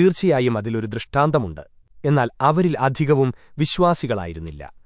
തീർച്ചയായും അതിലൊരു ദൃഷ്ടാന്തമുണ്ട്. എന്നാൽ അവരിൽ അധികവും വിശ്വാസികളായിരുന്നില്ല.